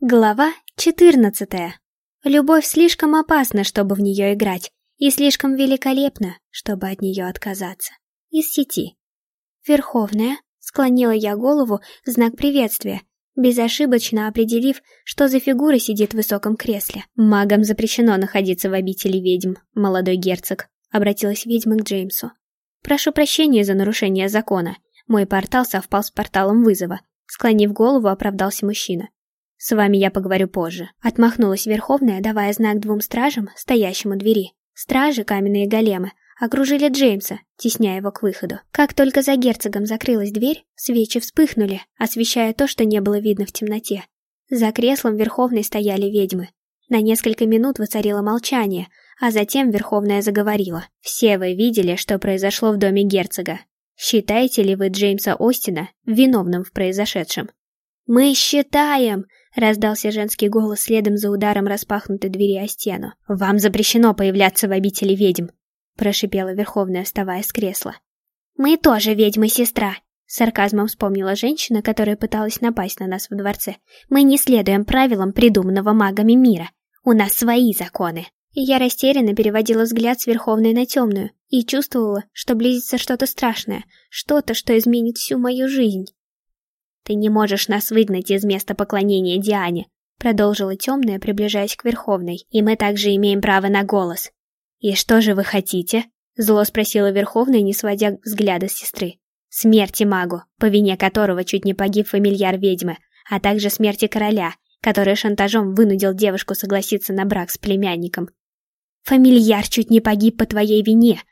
Глава 14. Любовь слишком опасна, чтобы в нее играть, и слишком великолепна, чтобы от нее отказаться. Из сети. Верховная, склонила я голову в знак приветствия, безошибочно определив, что за фигура сидит в высоком кресле. Магам запрещено находиться в обители ведьм, молодой герцог, обратилась ведьма к Джеймсу. Прошу прощения за нарушение закона. Мой портал совпал с порталом вызова. Склонив голову, оправдался мужчина. «С вами я поговорю позже», — отмахнулась Верховная, давая знак двум стражам, стоящим у двери. Стражи, каменные големы, окружили Джеймса, тесняя его к выходу. Как только за герцогом закрылась дверь, свечи вспыхнули, освещая то, что не было видно в темноте. За креслом Верховной стояли ведьмы. На несколько минут воцарило молчание, а затем Верховная заговорила. «Все вы видели, что произошло в доме герцога. Считаете ли вы Джеймса Остина виновным в произошедшем?» «Мы считаем!» Раздался женский голос следом за ударом распахнутой двери о стену. «Вам запрещено появляться в обители ведьм!» Прошипела Верховная, вставая с кресла. «Мы тоже ведьмы, сестра!» Сарказмом вспомнила женщина, которая пыталась напасть на нас во дворце. «Мы не следуем правилам придуманного магами мира. У нас свои законы!» Я растерянно переводила взгляд с Верховной на темную и чувствовала, что близится что-то страшное, что-то, что изменит всю мою жизнь. «Ты не можешь нас выгнать из места поклонения Диане», продолжила темная, приближаясь к Верховной, «и мы также имеем право на голос». «И что же вы хотите?» Зло спросила Верховная, не сводя взгляда с сестры. «Смерти магу, по вине которого чуть не погиб фамильяр ведьмы, а также смерти короля, который шантажом вынудил девушку согласиться на брак с племянником». «Фамильяр чуть не погиб по твоей вине!»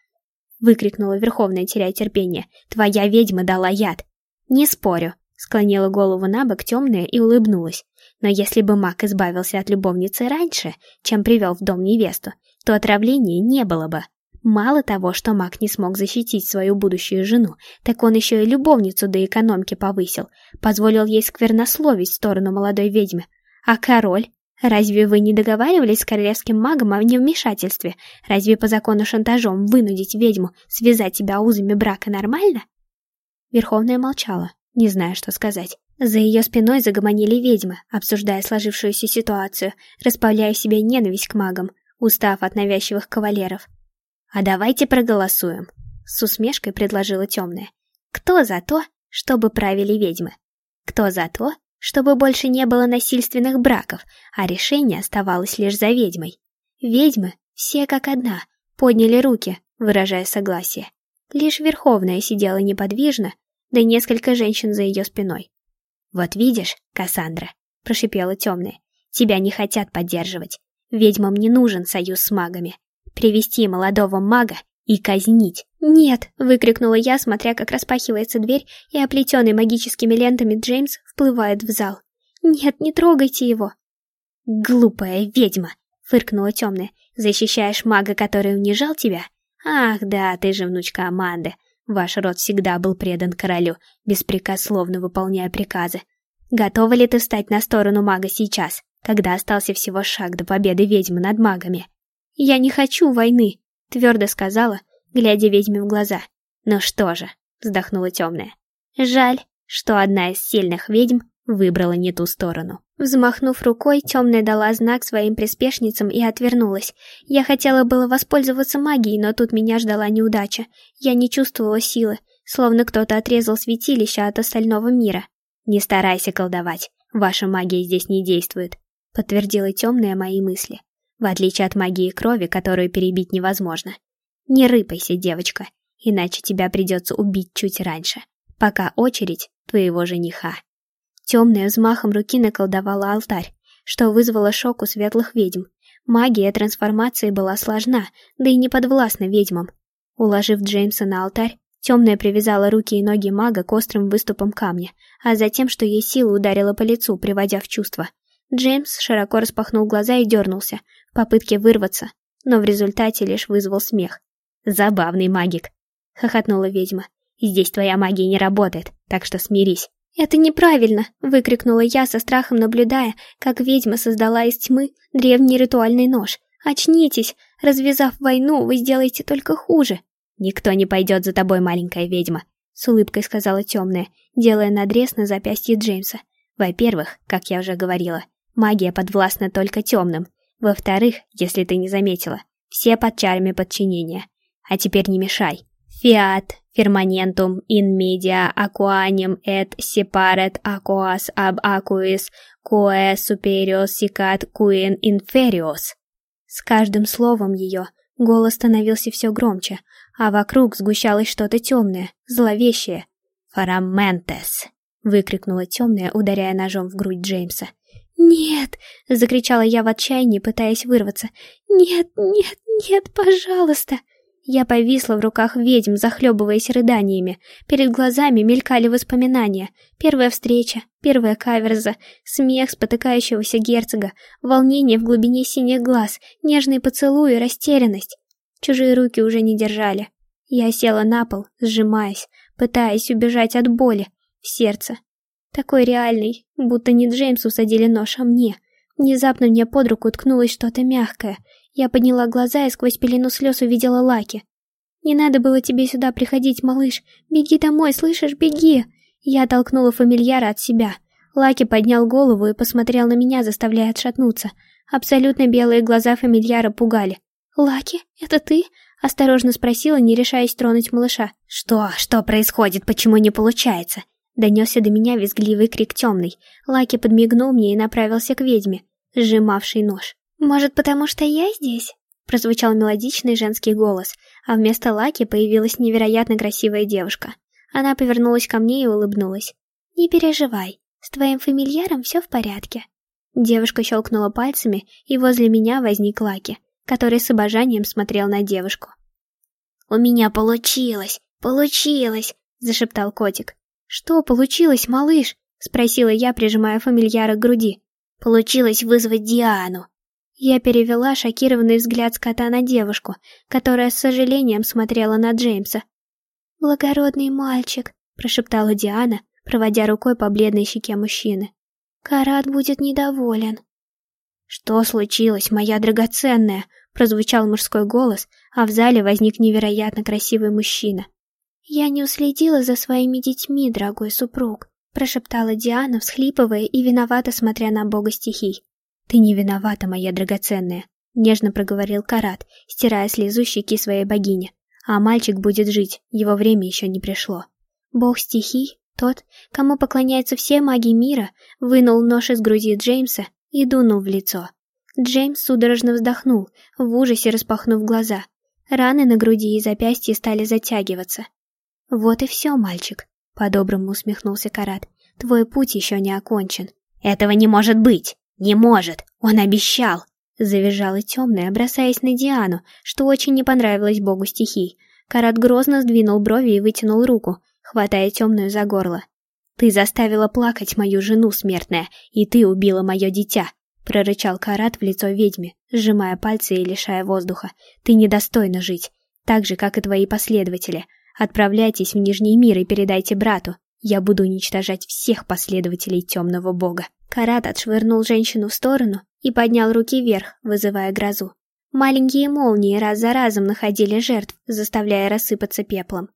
выкрикнула Верховная, теряя терпение. «Твоя ведьма дала яд!» «Не спорю, Склонила голову на бок темная и улыбнулась. Но если бы маг избавился от любовницы раньше, чем привел в дом невесту, то отравления не было бы. Мало того, что маг не смог защитить свою будущую жену, так он еще и любовницу до экономки повысил, позволил ей сквернословить в сторону молодой ведьмы. А король? Разве вы не договаривались с королевским магом о невмешательстве? Разве по закону шантажом вынудить ведьму связать тебя узами брака нормально? Верховная молчала, не зная, что сказать. За ее спиной загомонили ведьмы, обсуждая сложившуюся ситуацию, расправляя в себе ненависть к магам, устав от навязчивых кавалеров. «А давайте проголосуем», — с усмешкой предложила темная. «Кто за то, чтобы правили ведьмы? Кто за то, чтобы больше не было насильственных браков, а решение оставалось лишь за ведьмой? Ведьмы, все как одна, подняли руки, выражая согласие. Лишь Верховная сидела неподвижно, да и несколько женщин за ее спиной. «Вот видишь, Кассандра», — прошипела темная, — «тебя не хотят поддерживать. Ведьмам не нужен союз с магами. Привести молодого мага и казнить». «Нет!» — выкрикнула я, смотря как распахивается дверь, и оплетенный магическими лентами Джеймс вплывает в зал. «Нет, не трогайте его!» «Глупая ведьма!» — фыркнула темная. «Защищаешь мага, который унижал тебя? Ах да, ты же внучка Аманды. Ваш род всегда был предан королю, беспрекословно выполняя приказы. Готова ли ты встать на сторону мага сейчас, когда остался всего шаг до победы ведьмы над магами? Я не хочу войны, твердо сказала, глядя ведьме в глаза. Ну что же, вздохнула темная. Жаль, что одна из сильных ведьм выбрала не ту сторону. Взмахнув рукой, темная дала знак своим приспешницам и отвернулась. Я хотела было воспользоваться магией, но тут меня ждала неудача. Я не чувствовала силы, словно кто-то отрезал святилище от остального мира. «Не старайся колдовать, ваша магия здесь не действует», — подтвердила темная мои мысли. В отличие от магии крови, которую перебить невозможно. Не рыпайся, девочка, иначе тебя придется убить чуть раньше, пока очередь твоего жениха. Темная взмахом руки наколдовала алтарь, что вызвало шок у светлых ведьм. Магия трансформации была сложна, да и не подвластна ведьмам. Уложив Джеймса на алтарь, темная привязала руки и ноги мага к острым выступам камня, а затем, что ей сила ударила по лицу, приводя в чувство. Джеймс широко распахнул глаза и дернулся, в попытке вырваться, но в результате лишь вызвал смех. «Забавный магик!» — хохотнула ведьма. «Здесь твоя магия не работает, так что смирись». «Это неправильно!» — выкрикнула я со страхом, наблюдая, как ведьма создала из тьмы древний ритуальный нож. «Очнитесь! Развязав войну, вы сделаете только хуже!» «Никто не пойдет за тобой, маленькая ведьма!» — с улыбкой сказала темная, делая надрез на запястье Джеймса. «Во-первых, как я уже говорила, Магия подвластна только темным. Во-вторых, если ты не заметила, все под чарами подчинения. А теперь не мешай. Fiat firmamentum in media aquanim et separat aquas ab aquis quae superios sicat quin inferios. С каждым словом ее голос становился все громче, а вокруг сгущалось что-то темное, зловещее. «Фараментес!» — выкрикнула темная, ударяя ножом в грудь Джеймса. «Нет!» — закричала я в отчаянии, пытаясь вырваться. «Нет, нет, нет, пожалуйста!» Я повисла в руках ведьм, захлебываясь рыданиями. Перед глазами мелькали воспоминания. Первая встреча, первая каверза, смех спотыкающегося герцога, волнение в глубине синих глаз, нежные поцелуи, растерянность. Чужие руки уже не держали. Я села на пол, сжимаясь, пытаясь убежать от боли в сердце. Такой реальный, будто не Джеймсу садили нож, а мне. Внезапно мне под руку ткнулось что-то мягкое — я подняла глаза и сквозь пелену слез увидела Лаки. «Не надо было тебе сюда приходить, малыш. Беги домой, слышишь, беги!» Я толкнула фамильяра от себя. Лаки поднял голову и посмотрел на меня, заставляя отшатнуться. Абсолютно белые глаза фамильяра пугали. «Лаки, это ты?» — осторожно спросила, не решаясь тронуть малыша. «Что? Что происходит? Почему не получается?» Донесся до меня визгливый крик темный. Лаки подмигнул мне и направился к ведьме, сжимавшей нож. «Может, потому что я здесь?» Прозвучал мелодичный женский голос, а вместо Лаки появилась невероятно красивая девушка. Она повернулась ко мне и улыбнулась. «Не переживай, с твоим фамильяром все в порядке». Девушка щелкнула пальцами, и возле меня возник Лаки, который с обожанием смотрел на девушку. «У меня получилось! Получилось!» — зашептал котик. «Что получилось, малыш?» — спросила я, прижимая фамильяра к груди. «Получилось вызвать Диану!» Я перевела шокированный взгляд с кота на девушку, которая с сожалением смотрела на Джеймса. «Благородный мальчик», — прошептала Диана, проводя рукой по бледной щеке мужчины. «Карат будет недоволен». «Что случилось, моя драгоценная?» — прозвучал мужской голос, а в зале возник невероятно красивый мужчина. «Я не уследила за своими детьми, дорогой супруг», — прошептала Диана, всхлипывая и виновато смотря на бога стихий. «Ты не виновата, моя драгоценная», — нежно проговорил Карат, стирая слезу щеки своей богини. «А мальчик будет жить, его время еще не пришло». Бог стихий, тот, кому поклоняются все маги мира, вынул нож из груди Джеймса и дунул в лицо. Джеймс судорожно вздохнул, в ужасе распахнув глаза. Раны на груди и запястье стали затягиваться. «Вот и все, мальчик», — по-доброму усмехнулся Карат. «Твой путь еще не окончен». «Этого не может быть!» «Не может! Он обещал!» Завизжала темная, бросаясь на Диану, что очень не понравилось богу стихий. Карат грозно сдвинул брови и вытянул руку, хватая темную за горло. «Ты заставила плакать мою жену, смертная, и ты убила мое дитя!» Прорычал Карат в лицо ведьме, сжимая пальцы и лишая воздуха. «Ты недостойна жить, так же, как и твои последователи. Отправляйтесь в Нижний мир и передайте брату. Я буду уничтожать всех последователей темного бога». Карат отшвырнул женщину в сторону и поднял руки вверх, вызывая грозу. Маленькие молнии раз за разом находили жертв, заставляя рассыпаться пеплом.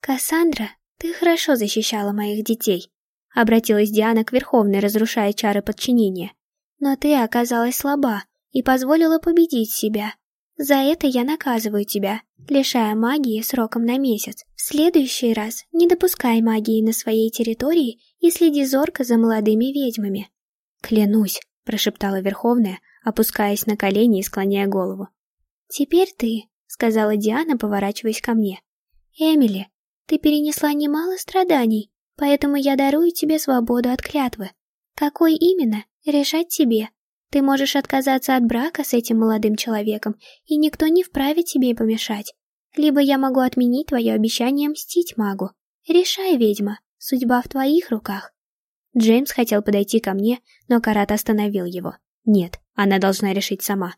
«Кассандра, ты хорошо защищала моих детей», — обратилась Диана к Верховной, разрушая чары подчинения. «Но ты оказалась слаба и позволила победить себя. За это я наказываю тебя, лишая магии сроком на месяц. В следующий раз не допускай магии на своей территории и следи зорко за молодыми ведьмами. «Клянусь», — прошептала Верховная, опускаясь на колени и склоняя голову. «Теперь ты», — сказала Диана, поворачиваясь ко мне. «Эмили, ты перенесла немало страданий, поэтому я дарую тебе свободу от клятвы. Какой именно, решать тебе. Ты можешь отказаться от брака с этим молодым человеком, и никто не вправе тебе помешать. Либо я могу отменить твое обещание мстить магу. Решай, ведьма, судьба в твоих руках. Джеймс хотел подойти ко мне, но Карат остановил его. Нет, она должна решить сама.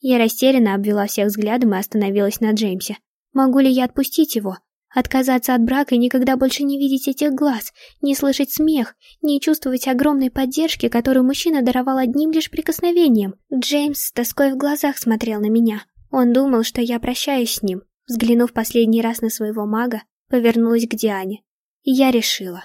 Я растерянно обвела всех взглядом и остановилась на Джеймсе. Могу ли я отпустить его? Отказаться от брака и никогда больше не видеть этих глаз, не слышать смех, не чувствовать огромной поддержки, которую мужчина даровал одним лишь прикосновением. Джеймс с тоской в глазах смотрел на меня. Он думал, что я прощаюсь с ним. Взглянув последний раз на своего мага, повернулась к Диане. И я решила.